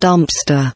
dumpster.